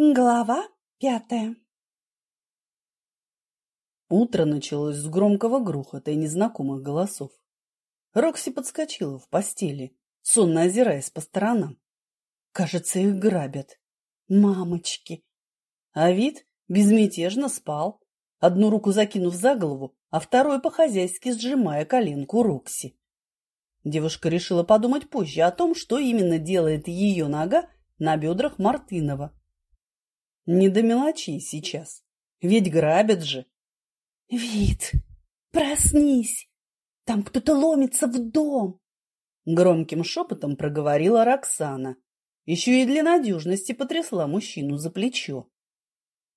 Глава пятая Утро началось с громкого грохота и незнакомых голосов. Рокси подскочила в постели, сонно озираясь по сторонам. Кажется, их грабят. Мамочки! А вид безмятежно спал, одну руку закинув за голову, а второй по-хозяйски сжимая коленку Рокси. Девушка решила подумать позже о том, что именно делает ее нога на бедрах Мартынова не до мелочей сейчас. Ведь грабят же. Вид, проснись! Там кто-то ломится в дом. Громким шепотом проговорила Роксана. Еще и для надежности потрясла мужчину за плечо.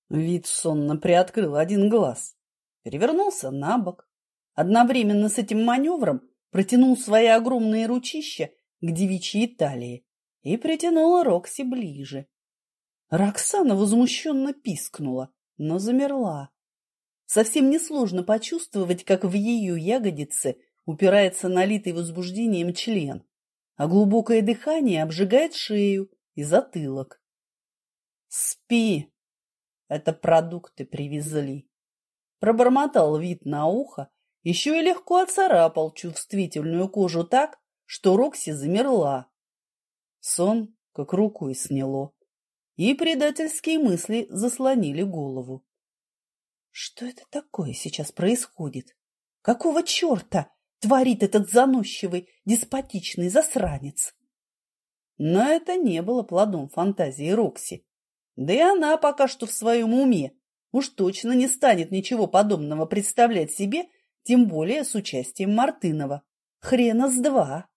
Вид сонно приоткрыл один глаз. Перевернулся на бок. Одновременно с этим маневром протянул свои огромные ручища к девичьей талии и притянул Рокси ближе. Роксана возмущенно пискнула, но замерла. Совсем несложно почувствовать, как в ее ягодице упирается налитый возбуждением член, а глубокое дыхание обжигает шею и затылок. «Спи! Это продукты привезли!» Пробормотал вид на ухо, еще и легко оцарапал чувствительную кожу так, что Рокси замерла. Сон как рукой сняло и предательские мысли заслонили голову. Что это такое сейчас происходит? Какого черта творит этот заносчивый, деспотичный засранец? Но это не было плодом фантазии Рокси. Да и она пока что в своем уме уж точно не станет ничего подобного представлять себе, тем более с участием Мартынова. Хрена с два.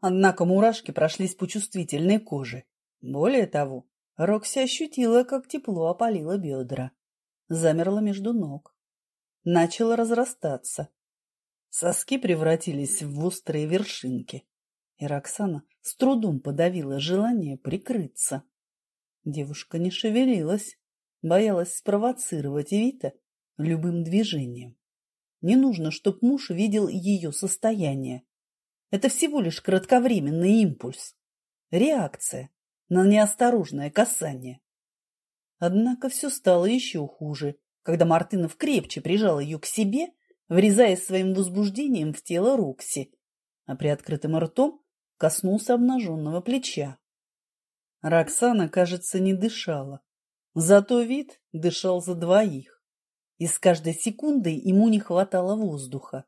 Однако мурашки прошлись по чувствительной коже. Более того, Рокси ощутила, как тепло опалило бедра. Замерла между ног. Начала разрастаться. Соски превратились в острые вершинки. И Роксана с трудом подавила желание прикрыться. Девушка не шевелилась, боялась спровоцировать Вита любым движением. Не нужно, чтобы муж видел ее состояние. Это всего лишь кратковременный импульс. Реакция на неосторожное касание. Однако все стало еще хуже, когда Мартынов крепче прижал ее к себе, врезаясь своим возбуждением в тело Рокси, а при открытым ртом коснулся обнаженного плеча. Роксана, кажется, не дышала. Зато вид дышал за двоих. И с каждой секундой ему не хватало воздуха.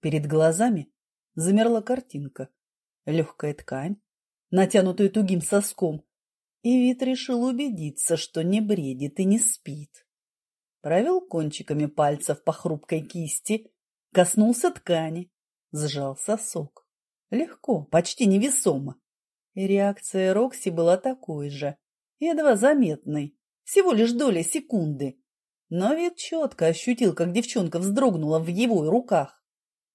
Перед глазами замерла картинка. Легкая ткань, натянутую тугим соском, и вид решил убедиться, что не бредит и не спит. Провел кончиками пальцев по хрупкой кисти, коснулся ткани, сжал сосок. Легко, почти невесомо. И реакция Рокси была такой же, едва заметной, всего лишь доля секунды. Но вид четко ощутил, как девчонка вздрогнула в его руках,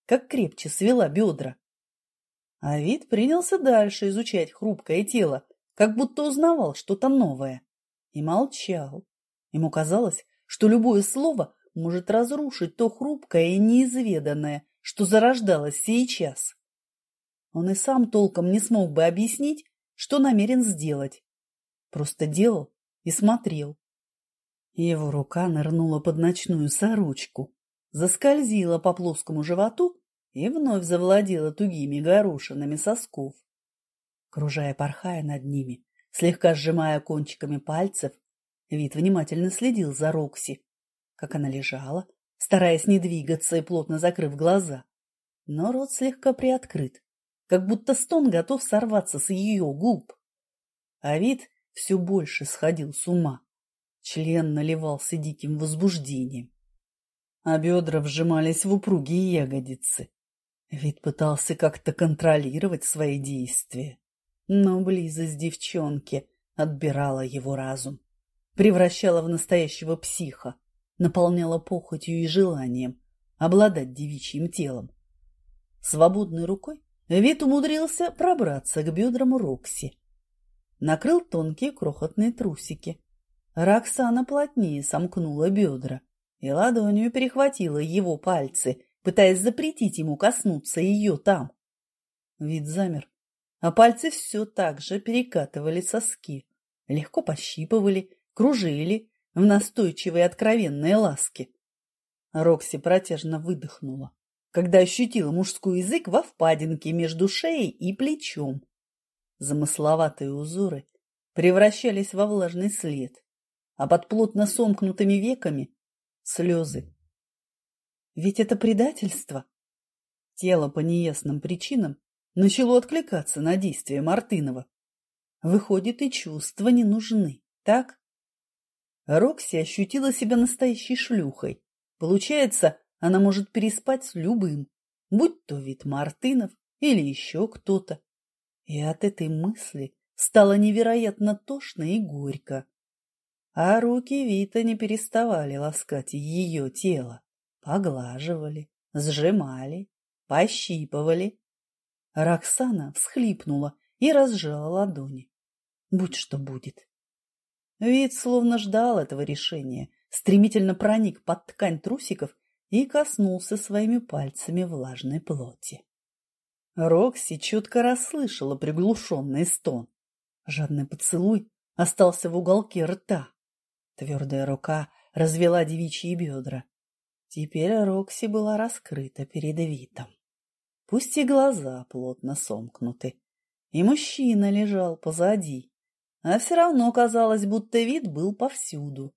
как крепче свела бедра. А вид принялся дальше изучать хрупкое тело, как будто узнавал что-то новое. И молчал. Ему казалось, что любое слово может разрушить то хрупкое и неизведанное, что зарождалось сейчас. Он и сам толком не смог бы объяснить, что намерен сделать. Просто делал и смотрел. Его рука нырнула под ночную сорочку, заскользила по плоскому животу и вновь завладела тугими горошинами сосков. Кружая порхая над ними, слегка сжимая кончиками пальцев, вид внимательно следил за Рокси, как она лежала, стараясь не двигаться и плотно закрыв глаза. Но рот слегка приоткрыт, как будто стон готов сорваться с ее губ. А вид все больше сходил с ума. Член наливался диким возбуждением, а бедра вжимались в упругие ягодицы. Вид пытался как-то контролировать свои действия, но близость девчонки отбирала его разум, превращала в настоящего психа, наполняла похотью и желанием обладать девичьим телом. Свободной рукой Вид умудрился пробраться к бедрам Рокси. Накрыл тонкие крохотные трусики. Роксана плотнее сомкнула бедра и ладонью перехватила его пальцы, пытаясь запретить ему коснуться ее там. Вид замер, а пальцы все так же перекатывали соски, легко пощипывали, кружили в настойчивой откровенной ласке. Рокси протяжно выдохнула, когда ощутила мужской язык во впадинке между шеей и плечом. Замысловатые узоры превращались во влажный след, а под плотно сомкнутыми веками — слезы. Ведь это предательство. Тело по неясным причинам начало откликаться на действия Мартынова. Выходит, и чувства не нужны, так? Рокси ощутила себя настоящей шлюхой. Получается, она может переспать с любым, будь то вид Мартынов или еще кто-то. И от этой мысли стало невероятно тошно и горько. А руки Вита не переставали ласкать ее тело, поглаживали, сжимали, пощипывали. Роксана всхлипнула и разжала ладони. Будь что будет. Вид словно ждал этого решения, стремительно проник под ткань трусиков и коснулся своими пальцами влажной плоти. Рокси чутко расслышала приглушенный стон. Жадный поцелуй остался в уголке рта. Твердая рука развела девичьи бедра. Теперь Рокси была раскрыта перед Витом. Пусть и глаза плотно сомкнуты, и мужчина лежал позади, а все равно казалось, будто вид был повсюду.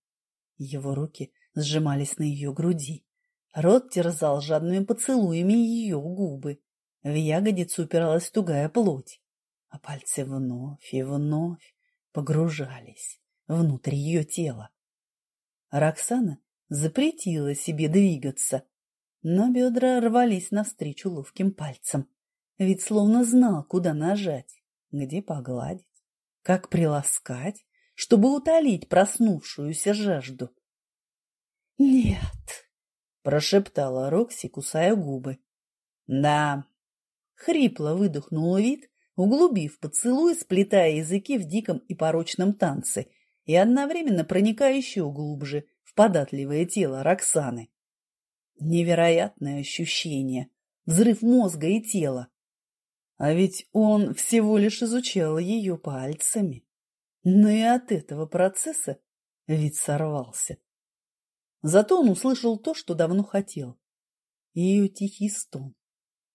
Его руки сжимались на ее груди, рот терзал жадными поцелуями ее губы, в ягодицу упиралась тугая плоть а пальцы вновь и вновь погружались внутрь ее тела. Роксана запретила себе двигаться, но бедра рвались навстречу ловким пальцем, ведь словно знал, куда нажать, где погладить, как приласкать, чтобы утолить проснувшуюся жажду. «Нет!» — прошептала Рокси, кусая губы. «Да!» — хрипло выдохнул вид, углубив поцелуй, сплетая языки в диком и порочном танце и одновременно проникая еще глубже податливое тело Роксаны. Невероятное ощущение, взрыв мозга и тела. А ведь он всего лишь изучал ее пальцами. Но и от этого процесса вид сорвался. Зато он услышал то, что давно хотел. Ее тихий стон,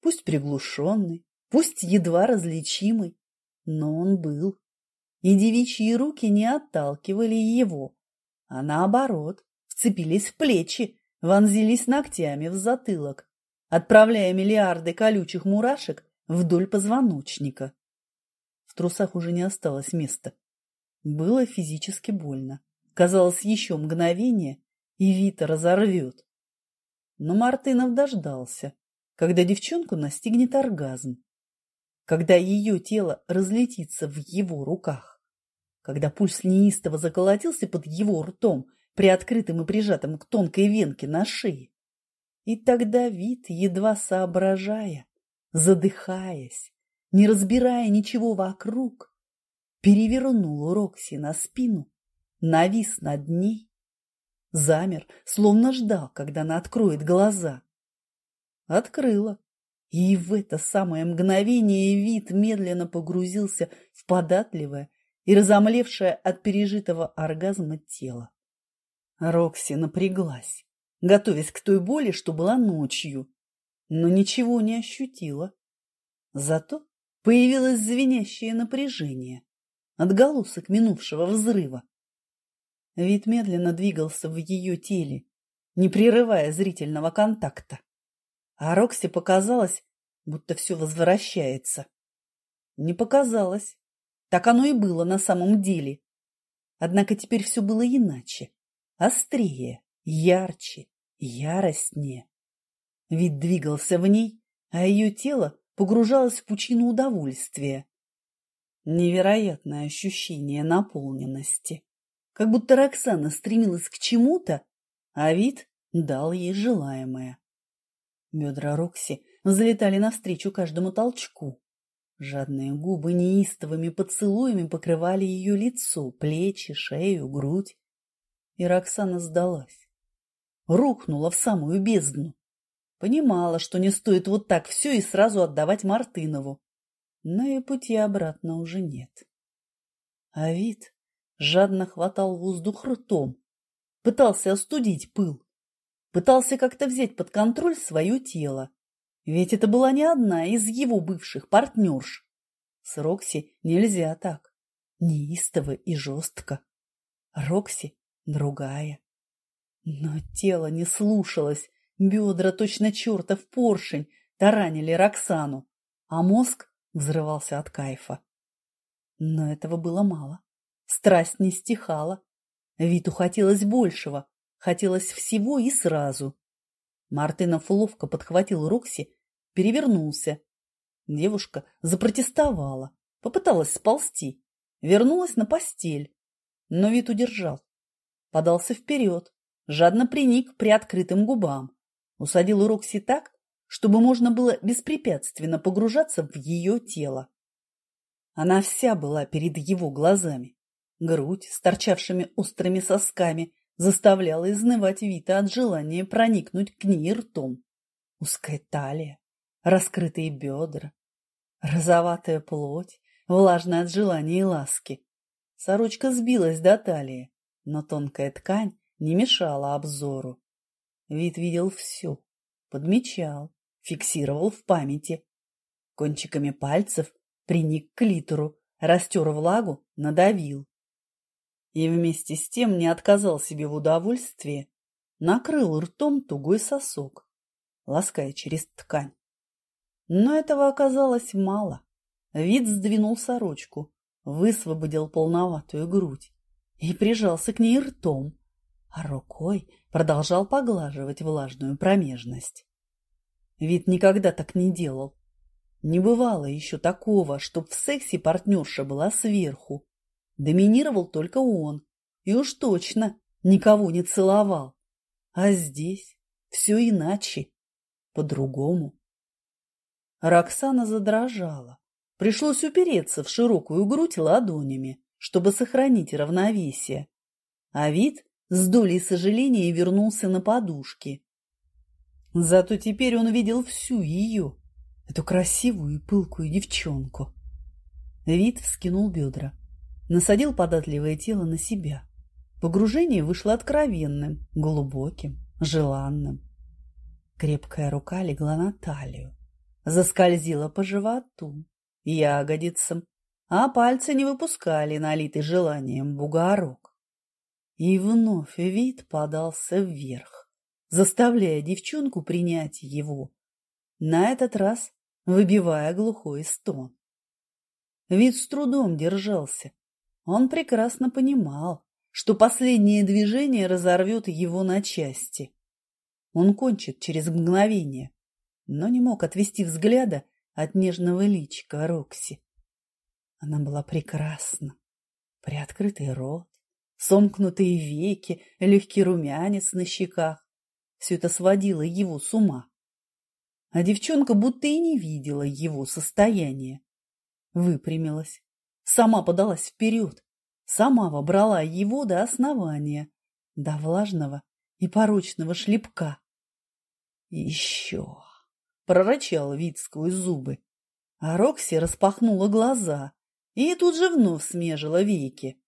пусть приглушенный, пусть едва различимый, но он был. И девичьи руки не отталкивали его, а наоборот, вцепились в плечи, вонзились ногтями в затылок, отправляя миллиарды колючих мурашек вдоль позвоночника. В трусах уже не осталось места. Было физически больно. Казалось, еще мгновение, и Вита разорвет. Но Мартынов дождался, когда девчонку настигнет оргазм когда ее тело разлетится в его руках, когда пульс неистово заколотился под его ртом, приоткрытым и прижатым к тонкой венке на шее. И тогда вид, едва соображая, задыхаясь, не разбирая ничего вокруг, перевернул Рокси на спину, навис над ней, замер, словно ждал, когда она откроет глаза. Открыла и в это самое мгновение вид медленно погрузился в податливое и разомлевшее от пережитого оргазма тело. Рокси напряглась, готовясь к той боли, что была ночью, но ничего не ощутила. Зато появилось звенящее напряжение, отголосок минувшего взрыва. Вид медленно двигался в ее теле, не прерывая зрительного контакта. А Рокси показалось, будто все возвращается. Не показалось. Так оно и было на самом деле. Однако теперь все было иначе. Острее, ярче, яростнее. Вид двигался в ней, а ее тело погружалось в пучину удовольствия. Невероятное ощущение наполненности. Как будто Роксана стремилась к чему-то, а вид дал ей желаемое. Бедра Рокси взлетали навстречу каждому толчку. Жадные губы неистовыми поцелуями покрывали ее лицо, плечи, шею, грудь. И Роксана сдалась. Рухнула в самую бездну. Понимала, что не стоит вот так все и сразу отдавать Мартынову. Но и пути обратно уже нет. А вид жадно хватал воздух ртом, пытался остудить пыл, пытался как-то взять под контроль свое тело. Ведь это была не одна из его бывших партнерш. С Рокси нельзя так, неистово и жестко. Рокси другая. Но тело не слушалось, бедра точно чертов поршень таранили Роксану, а мозг взрывался от кайфа. Но этого было мало. Страсть не стихала. Виту хотелось большего, хотелось всего и сразу. Мартынов ловко подхватил Рокси, перевернулся. Девушка запротестовала, попыталась сползти, вернулась на постель, но вид удержал. Подался вперед, жадно приник при открытым губам, усадил Рокси так, чтобы можно было беспрепятственно погружаться в ее тело. Она вся была перед его глазами. Грудь с торчавшими острыми сосками заставляла изнывать Вита от желания проникнуть к ней ртом. Узкая талия, раскрытые бедра, розоватая плоть, влажная от желания и ласки. Сорочка сбилась до талии, но тонкая ткань не мешала обзору. Вид видел все, подмечал, фиксировал в памяти. Кончиками пальцев приник к литеру, растер влагу, надавил. И вместе с тем не отказал себе в удовольствии, накрыл ртом тугой сосок, лаская через ткань. Но этого оказалось мало. Вид сдвинул сорочку, высвободил полноватую грудь и прижался к ней ртом, а рукой продолжал поглаживать влажную промежность. Вид никогда так не делал, не бывало еще такого, чтоб в сексе партнерша была сверху. Доминировал только он. И уж точно никого не целовал. А здесь все иначе, по-другому. Роксана задрожала. Пришлось упереться в широкую грудь ладонями, чтобы сохранить равновесие. А вид с долей сожаления вернулся на подушки. Зато теперь он видел всю ее, эту красивую и пылкую девчонку. Вид вскинул бедра, насадил податливое тело на себя. Погружение вышло откровенным, глубоким, желанным. Крепкая рука легла на талию, заскользила по животу, ягодицам, а пальцы не выпускали налитый желанием бугорок. И вновь вид подался вверх, заставляя девчонку принять его. На этот раз выбивая глухой стон. Вид с трудом держался. Он прекрасно понимал, что последнее движение разорвет его на части. Он кончит через мгновение, но не мог отвести взгляда от нежного личика Рокси. Она была прекрасна. Приоткрытый рот, сомкнутые веки, легкий румянец на щеках. Все это сводило его с ума а девчонка будто и не видела его состояния. Выпрямилась, сама подалась вперед, сама вобрала его до основания, до влажного и порочного шлепка. «Еще!» — прорычал вид сквозь зубы, а Рокси распахнула глаза и тут же вновь смежила веки.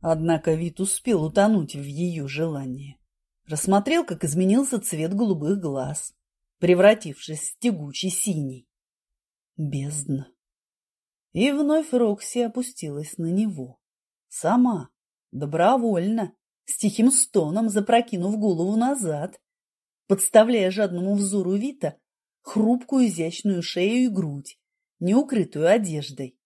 Однако вид успел утонуть в ее желании. Рассмотрел, как изменился цвет голубых глаз, превратившись в тягучий синий. Бездна. И вновь Рокси опустилась на него. Сама, добровольно, с тихим стоном запрокинув голову назад, подставляя жадному взору Вита хрупкую изящную шею и грудь, не укрытую одеждой.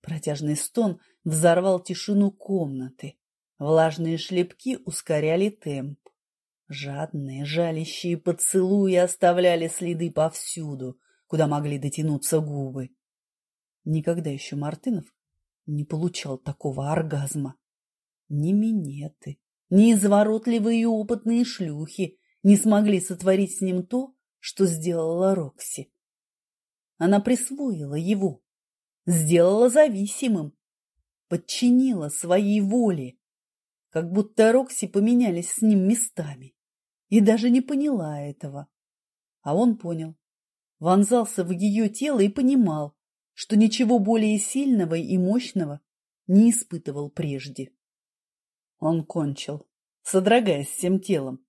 Протяжный стон взорвал тишину комнаты. Влажные шлепки ускоряли темп. Жадные, жалящие поцелуи оставляли следы повсюду, куда могли дотянуться губы. Никогда еще Мартынов не получал такого оргазма. Ни минеты, ни изворотливые и опытные шлюхи не смогли сотворить с ним то, что сделала Рокси. Она присвоила его, сделала зависимым, подчинила своей воле, как будто Рокси поменялись с ним местами и даже не поняла этого. А он понял. Вонзался в ее тело и понимал, что ничего более сильного и мощного не испытывал прежде. Он кончил, содрогаясь всем телом,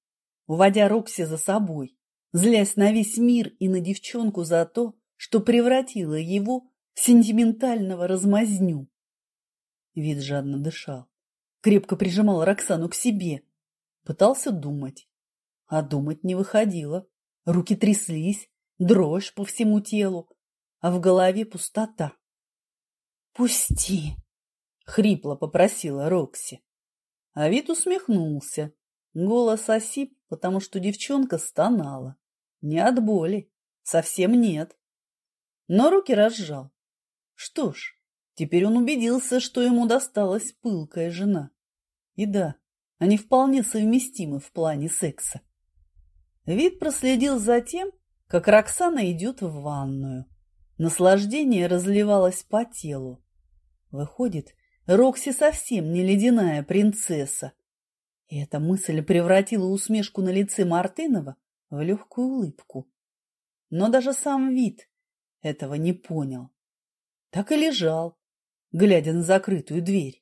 уводя Рокси за собой, злясь на весь мир и на девчонку за то, что превратила его сентиментального размазню. Вид жадно дышал, крепко прижимал Роксану к себе, пытался думать, а думать не выходило. Руки тряслись, дрожь по всему телу, а в голове пустота. «Пусти!» — хрипло попросила Рокси. А вид усмехнулся. Голос осип, потому что девчонка стонала. Не от боли, совсем нет. Но руки разжал. Что ж, теперь он убедился, что ему досталась пылкая жена. И да, они вполне совместимы в плане секса. Вид проследил за тем, как Роксана идет в ванную. Наслаждение разливалось по телу. Выходит, Рокси совсем не ледяная принцесса. И эта мысль превратила усмешку на лице Мартынова в легкую улыбку. Но даже сам вид этого не понял. Так и лежал, глядя на закрытую дверь.